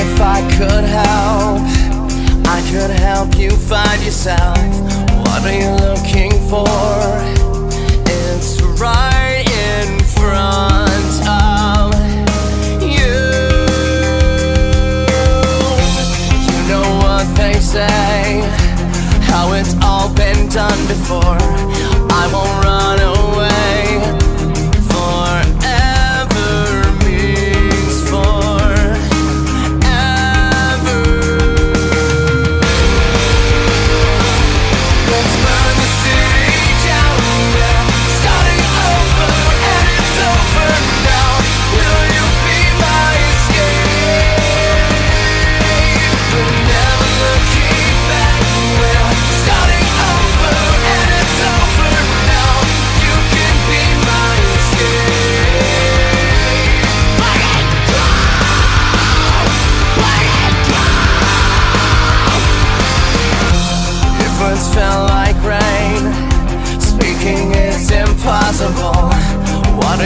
if I could help, I could help you find yourself. What are you looking for? It's right in front of you. You know what they say, how it's all been done before. I won't run.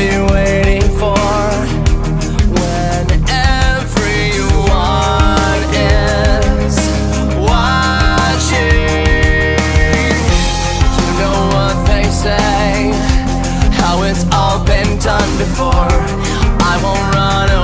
Waiting for? When everyone is watching, you know what they say, how it's all been done before. I won't run away.